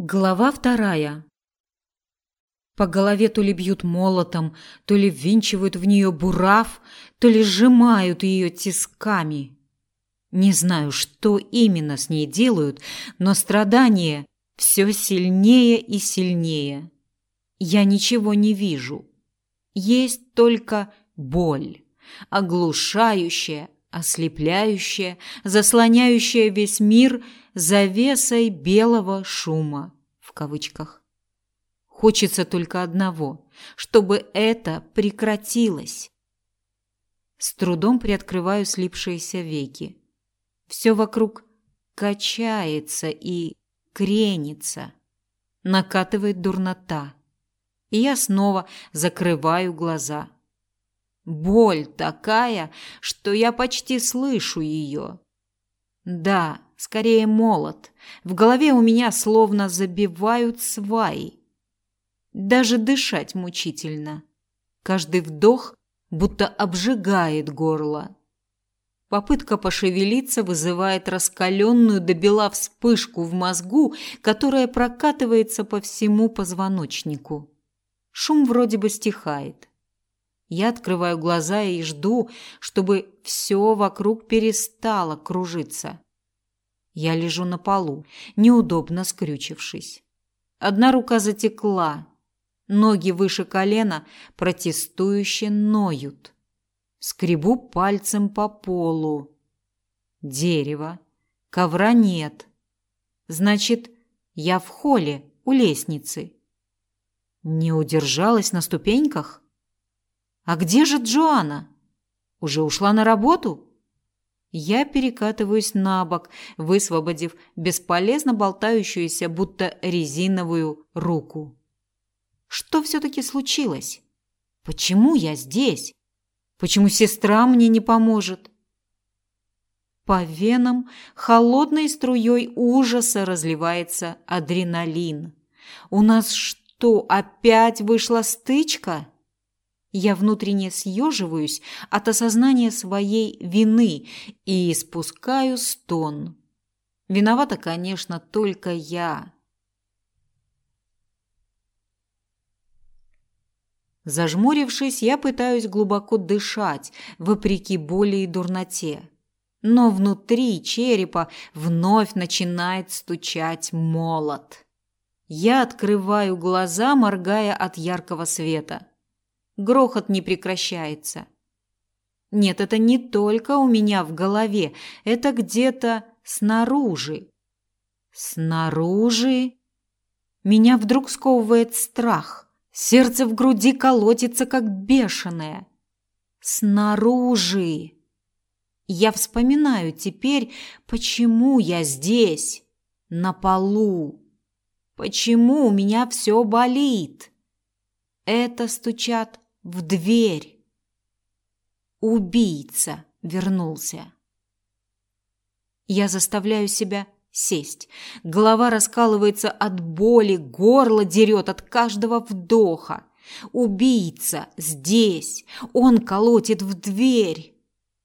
Глава вторая. По голове то ли бьют молотом, то ли ввинчивают в нее бурав, то ли сжимают ее тисками. Не знаю, что именно с ней делают, но страдание все сильнее и сильнее. Я ничего не вижу. Есть только боль, оглушающая, ослепляющая, заслоняющая весь мир завесой белого шума кавычках. Хочется только одного, чтобы это прекратилось. С трудом приоткрываю слипшиеся веки. Все вокруг качается и кренится. Накатывает дурнота. И я снова закрываю глаза. Боль такая, что я почти слышу ее. Да, скорее молот. В голове у меня словно забивают сваи. Даже дышать мучительно. Каждый вдох будто обжигает горло. Попытка пошевелиться вызывает раскаленную до бела вспышку в мозгу, которая прокатывается по всему позвоночнику. Шум вроде бы стихает. Я открываю глаза и жду, чтобы все вокруг перестало кружиться. Я лежу на полу, неудобно скрючившись. Одна рука затекла, ноги выше колена протестующе ноют. Скребу пальцем по полу. Дерево, ковра нет. Значит, я в холле у лестницы. Не удержалась на ступеньках? А где же Джоанна? Уже ушла на работу? Я перекатываюсь на бок, высвободив бесполезно болтающуюся, будто резиновую руку. Что все-таки случилось? Почему я здесь? Почему сестра мне не поможет? По венам холодной струей ужаса разливается адреналин. У нас что, опять вышла стычка? Я внутренне съеживаюсь от осознания своей вины и испускаю стон. Виновата, конечно, только я. Зажмурившись, я пытаюсь глубоко дышать, вопреки боли и дурноте. Но внутри черепа вновь начинает стучать молот. Я открываю глаза, моргая от яркого света. Грохот не прекращается. Нет, это не только у меня в голове, это где-то снаружи. Снаружи меня вдруг сковывает страх. Сердце в груди колотится как бешеное. Снаружи. Я вспоминаю теперь, почему я здесь, на полу. Почему у меня все болит? Это стучат в дверь. Убийца вернулся. Я заставляю себя сесть. Голова раскалывается от боли, горло дерет от каждого вдоха. Убийца здесь. Он колотит в дверь.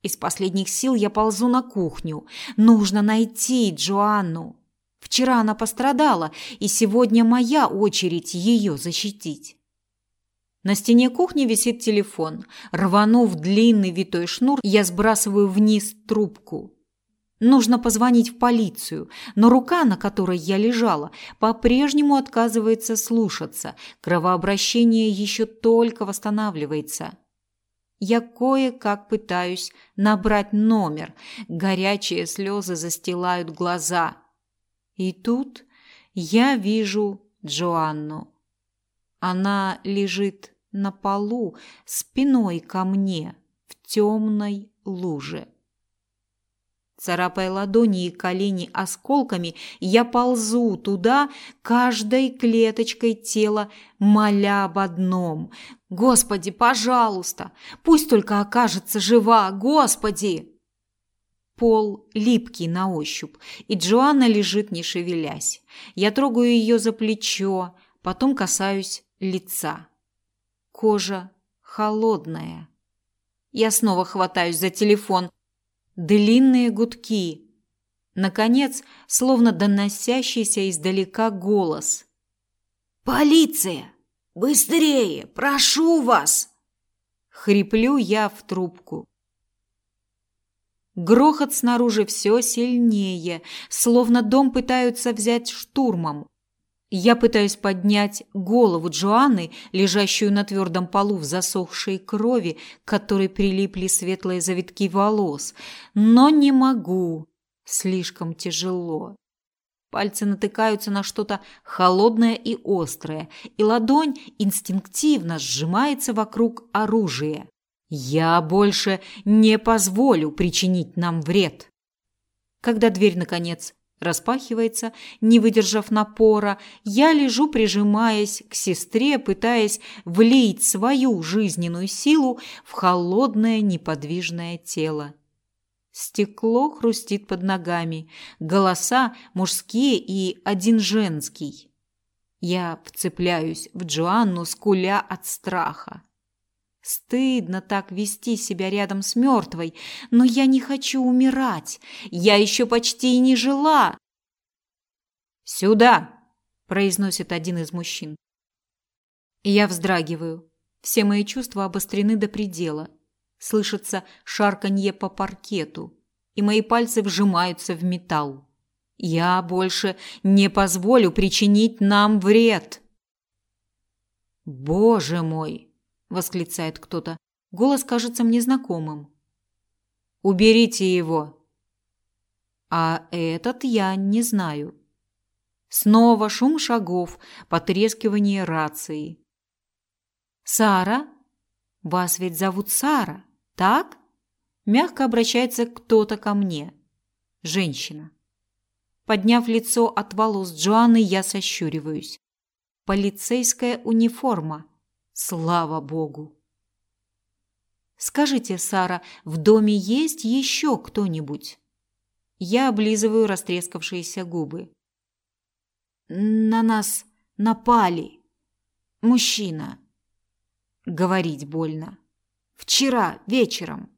Из последних сил я ползу на кухню. Нужно найти Джоанну. Вчера она пострадала, и сегодня моя очередь ее защитить. На стене кухни висит телефон. Рванув длинный витой шнур, я сбрасываю вниз трубку. Нужно позвонить в полицию, но рука, на которой я лежала, по-прежнему отказывается слушаться. Кровообращение еще только восстанавливается. Я кое-как пытаюсь набрать номер. Горячие слезы застилают глаза. И тут я вижу Джоанну. Она лежит на полу спиной ко мне в темной луже. Царапая ладони и колени осколками, я ползу туда, каждой клеточкой тела, моля об одном. «Господи, пожалуйста! Пусть только окажется жива! Господи!» Пол липкий на ощупь, и Джоанна лежит, не шевелясь. Я трогаю ее за плечо, потом касаюсь лица. Кожа холодная. Я снова хватаюсь за телефон. Длинные гудки. Наконец, словно доносящийся издалека голос. «Полиция! Быстрее! Прошу вас!» Хриплю я в трубку. Грохот снаружи все сильнее, словно дом пытаются взять штурмом. Я пытаюсь поднять голову Джоанны, лежащую на твердом полу в засохшей крови, к которой прилипли светлые завитки волос, но не могу. Слишком тяжело. Пальцы натыкаются на что-то холодное и острое, и ладонь инстинктивно сжимается вокруг оружия. Я больше не позволю причинить нам вред. Когда дверь наконец распахивается, не выдержав напора, я лежу, прижимаясь к сестре, пытаясь влить свою жизненную силу в холодное неподвижное тело. Стекло хрустит под ногами, голоса мужские и один женский. Я вцепляюсь в Джоанну, скуля от страха. Стыдно так вести себя рядом с мертвой, но я не хочу умирать. Я еще почти и не жила. «Сюда!» – произносит один из мужчин. Я вздрагиваю. Все мои чувства обострены до предела – слышится шарканье по паркету, и мои пальцы вжимаются в металл. Я больше не позволю причинить нам вред. Боже мой, восклицает кто-то. Голос кажется мне знакомым. Уберите его. А этот я не знаю. Снова шум шагов, потрескивание рации. Сара? Вас ведь зовут Сара? Так? Мягко обращается кто-то ко мне. Женщина. Подняв лицо от волос Джоанны, я сощуриваюсь. Полицейская униформа. Слава богу. Скажите, Сара, в доме есть еще кто-нибудь? Я облизываю растрескавшиеся губы. На нас напали. Мужчина. Говорить больно. Вчера вечером.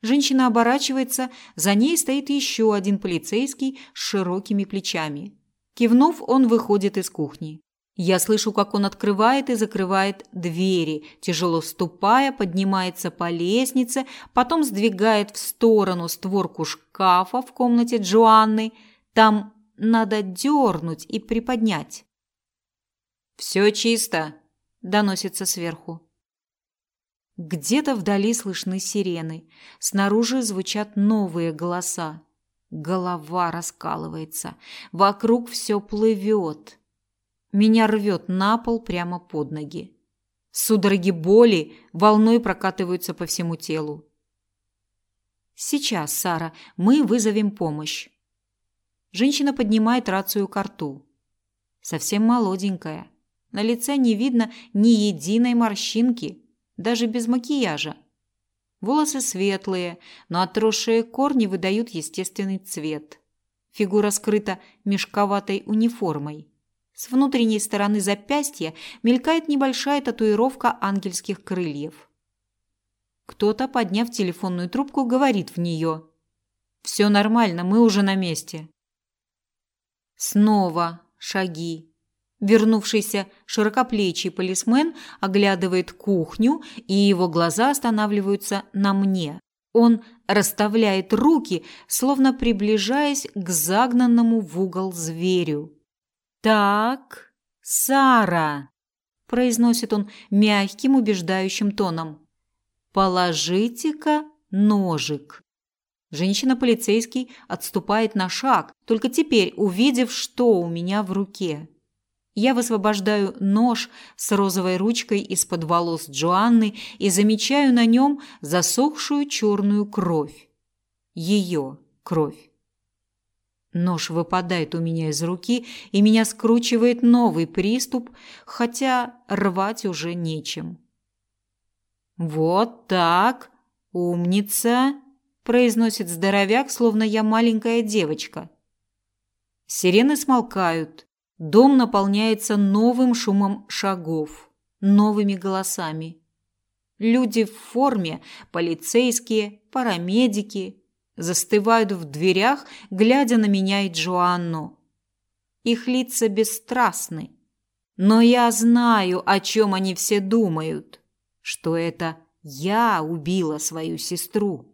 Женщина оборачивается, за ней стоит еще один полицейский с широкими плечами. Кивнув, он выходит из кухни. Я слышу, как он открывает и закрывает двери, тяжело ступая, поднимается по лестнице, потом сдвигает в сторону створку шкафа в комнате Джоанны. Там надо дернуть и приподнять. «Все чисто», – доносится сверху. Где-то вдали слышны сирены. Снаружи звучат новые голоса. Голова раскалывается. Вокруг все плывет. Меня рвет на пол прямо под ноги. Судороги боли волной прокатываются по всему телу. Сейчас, Сара, мы вызовем помощь. Женщина поднимает рацию к рту. Совсем молоденькая. На лице не видно ни единой морщинки даже без макияжа. Волосы светлые, но отросшие корни выдают естественный цвет. Фигура скрыта мешковатой униформой. С внутренней стороны запястья мелькает небольшая татуировка ангельских крыльев. Кто-то, подняв телефонную трубку, говорит в нее. «Все нормально, мы уже на месте». Снова шаги. Вернувшийся широкоплечий полисмен оглядывает кухню, и его глаза останавливаются на мне. Он расставляет руки, словно приближаясь к загнанному в угол зверю. «Так, Сара», – произносит он мягким, убеждающим тоном, – «положите-ка ножик». Женщина-полицейский отступает на шаг, только теперь увидев, что у меня в руке. Я высвобождаю нож с розовой ручкой из-под волос Джоанны и замечаю на нем засохшую черную кровь. Ее кровь. Нож выпадает у меня из руки, и меня скручивает новый приступ, хотя рвать уже нечем. «Вот так, умница!» – произносит здоровяк, словно я маленькая девочка. Сирены смолкают. Дом наполняется новым шумом шагов, новыми голосами. Люди в форме, полицейские, парамедики, застывают в дверях, глядя на меня и Джоанну. Их лица бесстрастны, но я знаю, о чем они все думают, что это я убила свою сестру.